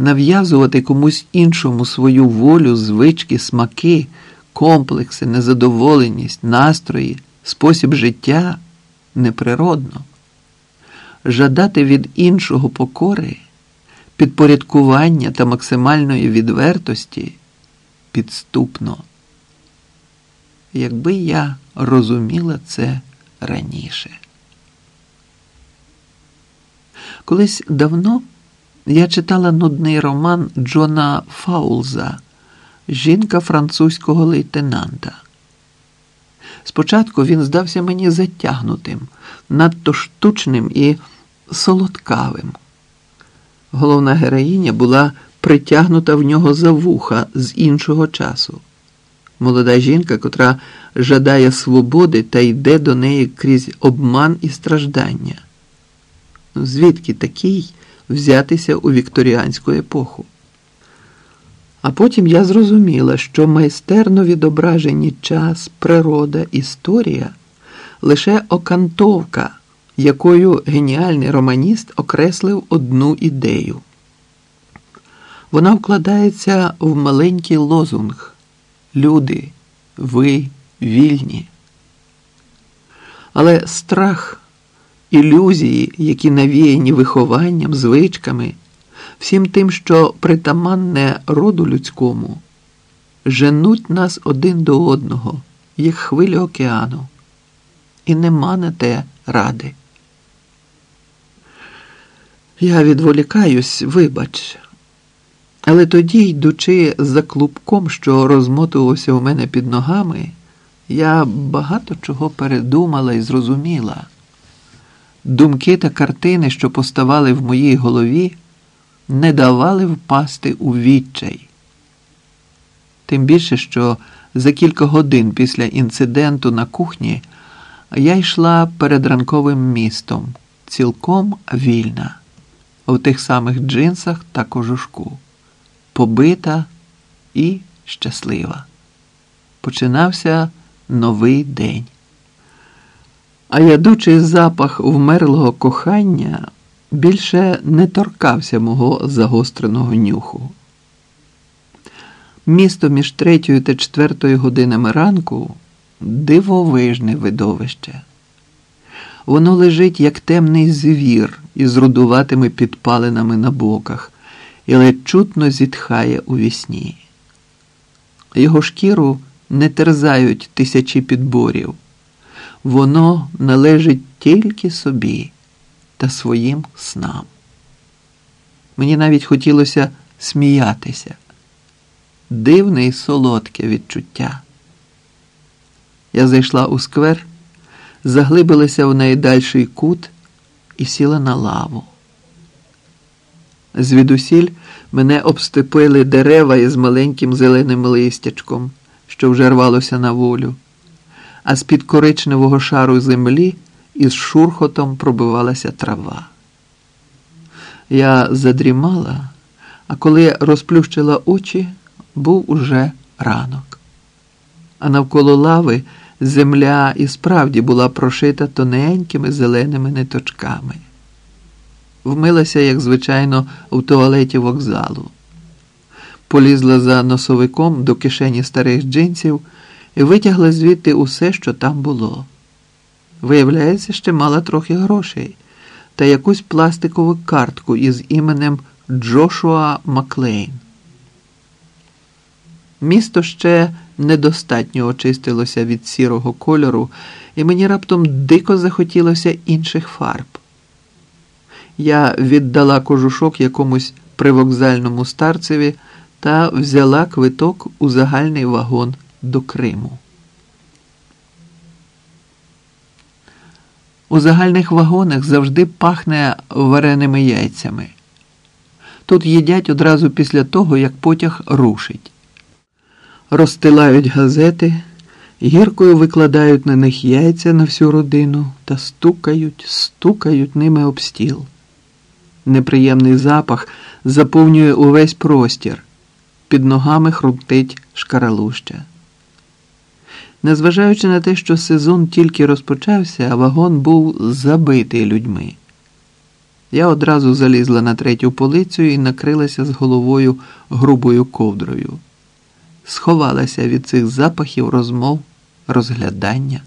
нав'язувати комусь іншому свою волю, звички, смаки, комплекси, незадоволеність, настрої, спосіб життя неприродно. Жадати від іншого покори, підпорядкування та максимальної відвертості підступно. Якби я розуміла це раніше. Колись давно я читала нудний роман Джона Фаулза Жінка французького лейтенанта. Спочатку він здався мені затягнутим, надто штучним і солодкавим. Головна героїня була притягнута в нього за вуха з іншого часу. Молода жінка, котра жадає свободи та йде до неї крізь обман і страждання. Звідки такий взятися у вікторіанську епоху? А потім я зрозуміла, що майстерно відображені час, природа, історія лише окантовка, якою геніальний романіст окреслив одну ідею. Вона вкладається в маленький лозунг Люди, ви вільні. Але страх, ілюзії, які навіяні вихованням, звичками всім тим, що притаманне роду людському, женуть нас один до одного, як хвилі океану, і нема на те ради. Я відволікаюсь, вибач, але тоді, йдучи за клубком, що розмотувався у мене під ногами, я багато чого передумала і зрозуміла. Думки та картини, що поставали в моїй голові не давали впасти у відчай. Тим більше, що за кілька годин після інциденту на кухні я йшла перед ранковим містом, цілком вільна, у тих самих джинсах та кожушку, побита і щаслива. Починався новий день. А ядучий запах вмерлого кохання більше не торкався мого загостреного нюху. Місто між третьою та четвертою годинами ранку дивовижне видовище. Воно лежить як темний звір із рудуватими підпалинами на боках і ледь чутно зітхає у вісні. Його шкіру не терзають тисячі підборів. Воно належить тільки собі та своїм снам. Мені навіть хотілося сміятися. Дивне і солодке відчуття. Я зайшла у сквер, заглибилася в найдальший кут і сіла на лаву. Звідусіль мене обстепили дерева із маленьким зеленим листячком, що вже рвалося на волю, а з під коричневого шару землі із шурхотом пробивалася трава. Я задрімала, а коли розплющила очі, був уже ранок. А навколо лави земля і справді була прошита тоненькими зеленими ниточками. Вмилася, як звичайно, в туалеті вокзалу. Полізла за носовиком до кишені старих джинсів і витягла звідти усе, що там було. Виявляється, ще мала трохи грошей та якусь пластикову картку із іменем Джошуа Маклейн. Місто ще недостатньо очистилося від сірого кольору, і мені раптом дико захотілося інших фарб. Я віддала кожушок якомусь привокзальному старцеві та взяла квиток у загальний вагон до Криму. У загальних вагонах завжди пахне вареними яйцями. Тут їдять одразу після того, як потяг рушить. Розстилають газети, гіркою викладають на них яйця на всю родину та стукають, стукають ними об стіл. Неприємний запах заповнює увесь простір, під ногами хрумтить шкаралуща. Незважаючи на те, що сезон тільки розпочався, а вагон був забитий людьми. Я одразу залізла на третю полицю і накрилася з головою грубою ковдрою. Сховалася від цих запахів розмов, розглядання.